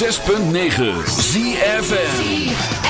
106.9 ZFN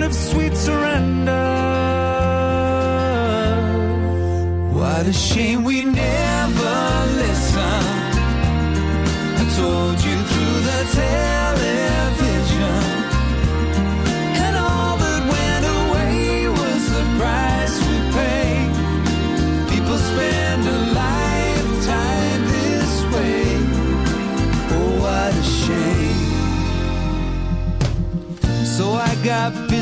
sound? of sweet surrender. What a shame we never listened. I told you through the television. And all that went away was the price we pay. People spend a lifetime this way. Oh, what a shame. So I got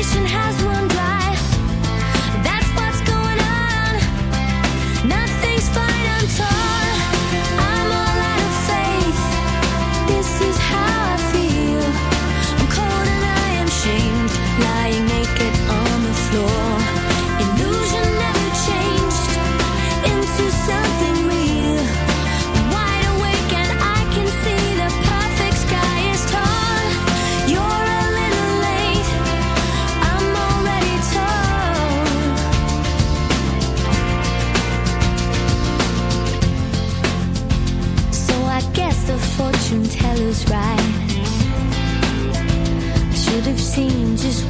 conversation has just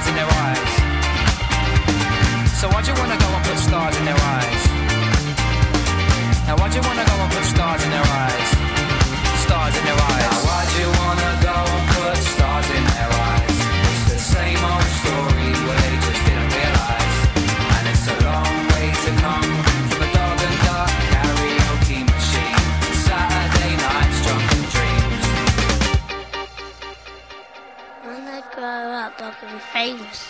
stars in their eyes? So why'd you wanna go and put stars in their eyes? Now why'd you wanna go and put stars in their eyes? Grow up, I can be famous.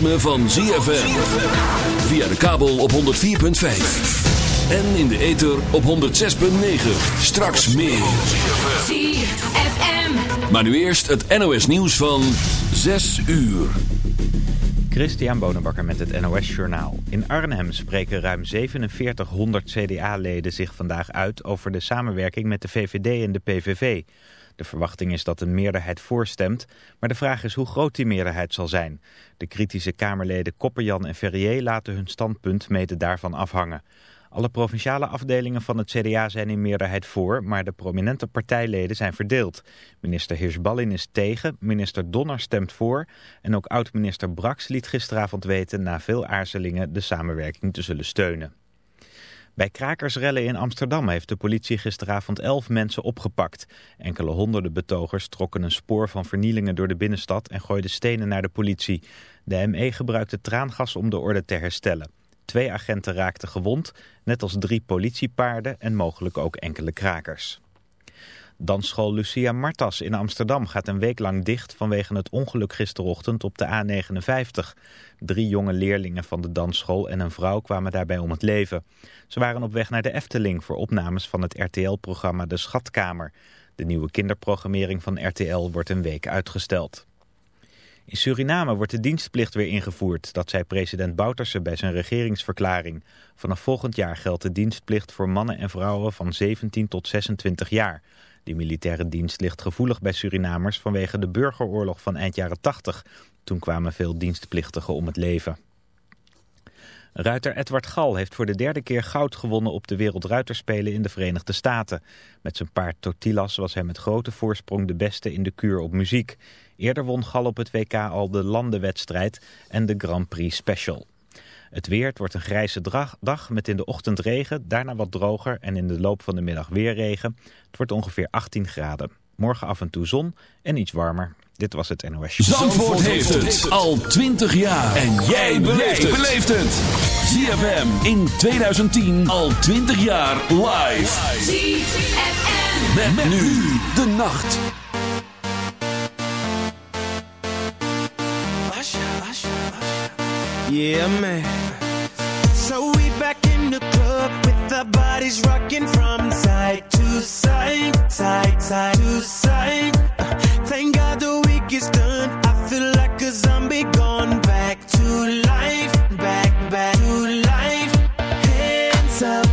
ritme van ZFM. Via de kabel op 104.5. En in de ether op 106.9. Straks meer. ZFM. Maar nu eerst het NOS nieuws van 6 uur. Christian Bonenbakker met het NOS Journaal. In Arnhem spreken ruim 4700 CDA-leden zich vandaag uit over de samenwerking met de VVD en de PVV. De verwachting is dat een meerderheid voorstemt, maar de vraag is hoe groot die meerderheid zal zijn. De kritische Kamerleden Kopperjan en Ferrier laten hun standpunt mede daarvan afhangen. Alle provinciale afdelingen van het CDA zijn in meerderheid voor, maar de prominente partijleden zijn verdeeld. Minister Hirschballin is tegen, minister Donner stemt voor en ook oud-minister Brax liet gisteravond weten na veel aarzelingen de samenwerking te zullen steunen. Bij krakersrellen in Amsterdam heeft de politie gisteravond elf mensen opgepakt. Enkele honderden betogers trokken een spoor van vernielingen door de binnenstad en gooiden stenen naar de politie. De ME gebruikte traangas om de orde te herstellen. Twee agenten raakten gewond, net als drie politiepaarden en mogelijk ook enkele krakers. Dansschool Lucia Martas in Amsterdam gaat een week lang dicht vanwege het ongeluk gisterochtend op de A59. Drie jonge leerlingen van de dansschool en een vrouw kwamen daarbij om het leven. Ze waren op weg naar de Efteling voor opnames van het RTL-programma De Schatkamer. De nieuwe kinderprogrammering van RTL wordt een week uitgesteld. In Suriname wordt de dienstplicht weer ingevoerd, dat zei president Bouterse bij zijn regeringsverklaring. Vanaf volgend jaar geldt de dienstplicht voor mannen en vrouwen van 17 tot 26 jaar. Die militaire dienst ligt gevoelig bij Surinamers vanwege de burgeroorlog van eind jaren 80. Toen kwamen veel dienstplichtigen om het leven. Ruiter Edward Gal heeft voor de derde keer goud gewonnen op de Wereldruiterspelen in de Verenigde Staten. Met zijn paard Totilas was hij met grote voorsprong de beste in de kuur op muziek. Eerder won Gal op het WK al de landenwedstrijd en de Grand Prix Special. Het weer, het wordt een grijze dag met in de ochtend regen, daarna wat droger en in de loop van de middag weer regen. Het wordt ongeveer 18 graden. Morgen af en toe zon en iets warmer. Dit was het NOS Show. Zandvoort heeft het al 20 jaar. En jij beleeft het. ZFM in 2010 al 20 jaar live. ZFM. Met, nu de nacht. Yeah, man. So we back in the club with our bodies rocking from side to side, side, side to side. Uh, thank God the week is done. I feel like a zombie gone back to life, back, back to life. Hands up.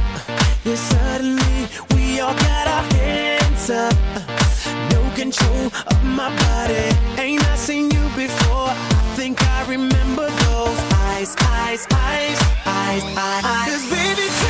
Yeah, suddenly we all got our hands up. Uh, no control of my body. Eyes. 'Cause baby